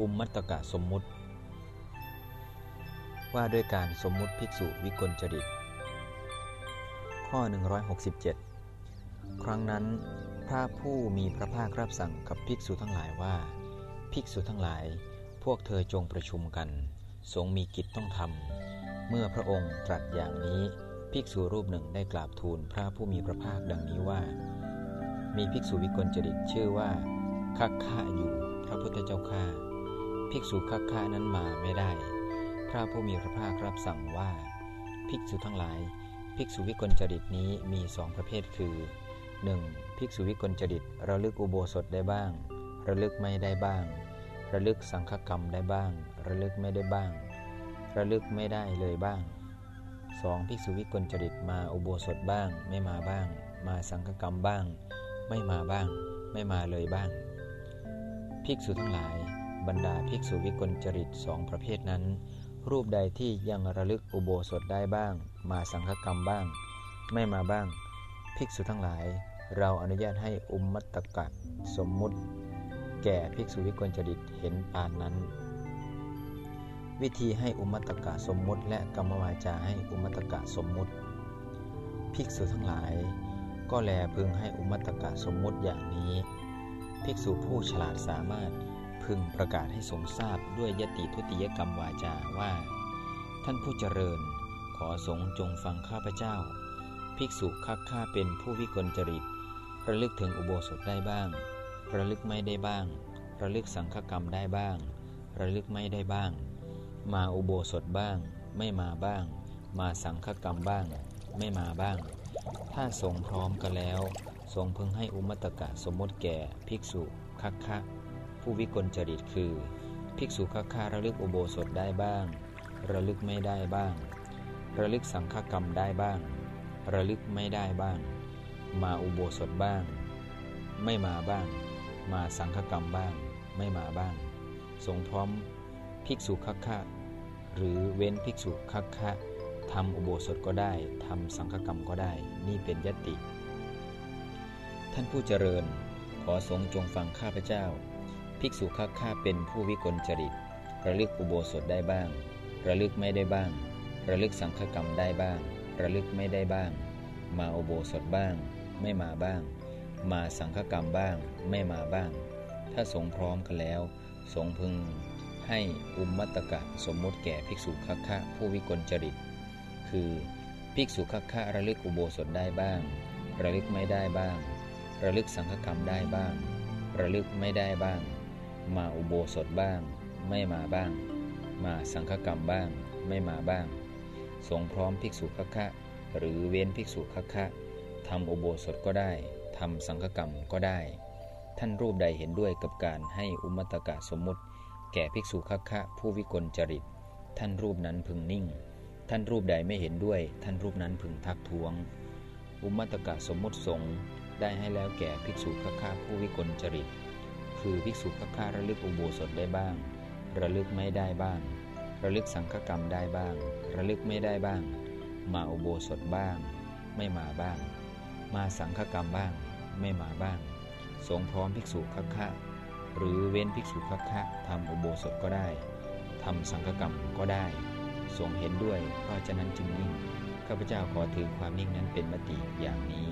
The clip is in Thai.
อุมมัตตกะสมมุติ ว่าด้วยการสมมุติภิกษุวิกลจริต ข้อ 167 ครั้งนั้น พระผู้มีพระภาครับสั่งกับภิกษุทั้งหลายว่า ภิกษุทั้งหลาย พวกเธอจงประชุมกัน สงมีกิจต้องทำ เมื่อพระองค์ตรัสอย่างนี้ ภิกษุรูปหนึ่งได้กราบทูลพระผู้มีพระภาคดังนี้ว่า มีภิกษุวิกลจริตชื่อว่าคักคะอยู่พระพุทธเจ้าข้าภิกษุคักคะนั้นมาไม่ได้ พระผู้มีพระภาครับสั่งว่า ภิกษุทั้งหลาย ภิกษุวิกลจริตนี้มีสองประเภทคือ 1. ภิกษุวิกลจริตระลึกอุโบสถได้บ้าง ระลึกไม่ได้บ้าง ระลึกสังฆกรรมได้บ้าง ระลึกไม่ได้บ้าง ระลึกไม่ได้เลยบ้าง 2. ภิกษุวิกลจริตมาอุโบสถบ้าง ไม่มาบ้าง มาสังฆกรรมบ้าง ไม่มาบ้าง ไม่มาเลยบ้าง ภิกษุทั้งหลาย บรรดาภิกษุวิกลจริตสองประเภทนั้น รูปใดที่ยังระลึกอุโบสถได้บ้าง มาสังฆกรรมบ้าง ไม่มาบ้าง ภิกษุทั้งหลาย เราอนุญาตให้อุมมัตตกะสมมุติ แก่ภิกษุวิกลจริตเห็นปานนั้น วิธีให้อุมัตกะสมมุติ และกรรมวาจาให้อุมัตกะสมมุติ ภิกษุทั้งหลาย ก็แลพึงให้อุมัตกะสมมุติอย่างนี้ ภิกษุผู้ฉลาดสามารถพึงประกาศให้สงทราบด้วยยติทุติยกรรมวาจาว่า ท่านผู้เจริญ ขอสงจงฟังข้าพเจ้า ภิกษุคักข้าเป็นผู้วิกลจริต ระลึกถึงอุโบสถได้บ้าง ระลึกไม่ได้บ้าง ระลึกสังฆกรรมได้บ้าง ระลึกไม่ได้บ้าง มาอุโบสถบ้าง ไม่มาบ้าง มาสังฆกรรมบ้าง ไม่มาบ้าง ถ้าสงพร้อมกันแล้วทรงพึงให้อุมตกะสมมติแก่ภิกษุคักคะผู้วิกลจริตคือ ภิกษุคักคะระลึกอุโบสถได้บ้าง ระลึกไม่ได้บ้าง ระลึกสังฆกรรมได้บ้าง ระลึกไม่ได้บ้าง มาอุโบสถบ้าง ไม่มาบ้าง มาสังฆกรรมบ้าง ไม่มาบ้างทรงพร้อมภิกษุคักคะ หรือเว้นภิกษุคักคะทำอุโบสถก็ได้ทำสังฆกรรมก็ได้ นี่เป็นยติ ท่านผู้เจริญ ขอสงจงฟังข้าพเจ้า ภิกษุคักคะเป็นผู้วิกลจริต ระลึกอุโบสถได้บ้าง ระลึกไม่ได้บ้าง ระลึกสังฆกรรมได้บ้าง ระลึกไม่ได้บ้าง มาอุโบสถบ้าง ไม่มาบ้าง มาสังฆกรรมบ้าง ไม่มาบ้าง ถ้าสงพร้อมกันแล้ว สงพึง ให้อุมมัตกะสมมติแก่ภิกษุคักคะผู้วิกลจริต คือภิกษุคักคะระลึกอุโบสถได้บ้าง ระลึกไม่ได้บ้าง ระลึกสังฆกรรมได้บ้าง ระลึกไม่ได้บ้าง มาอุโบสถบ้าง ไม่มาบ้าง มาสังฆกรรมบ้าง ไม่มาบ้าง สงพร้อมภิกษุคักคะหรือเว้นภิกษุคักคะทำอุโบสถก็ได้ทำสังฆกรรมก็ได้ ท่านรูปใดเห็นด้วยกับการให้อุมมตกะสมมุติ แก่ภิกษุคักคะผู้วิกลจริต ท่านรูปนั้นพึงนิ่ง ท่านรูปใดไม่เห็นด้วย ท่านรูปนั้นพึงทักท้วง อุมัตกะสมมติสงได้ให้แล้วแก่ภิกษุคักคะผู้วิกลจริต คือภิกษุคักคะระลึกอุโบสถได้บ้าง ระลึกไม่ได้บ้าง ระลึกสังฆกรรมได้บ้าง ระลึกไม่ได้บ้าง มาอุโบสถบ้าง ไม่มาบ้าง มาสังฆกรรมบ้าง ไม่มาบ้าง สงพร้อมภิกษุคักคะ หรือเว้นภิกษุคัคะทำอุโบสถก็ได้ทำสังฆกรรมก็ได้ทรงเห็นด้วยเพราะฉะนั้นจึงนิ่งข้าพเจ้าขอถือความนิ่งนั้นเป็นมติอย่างนี้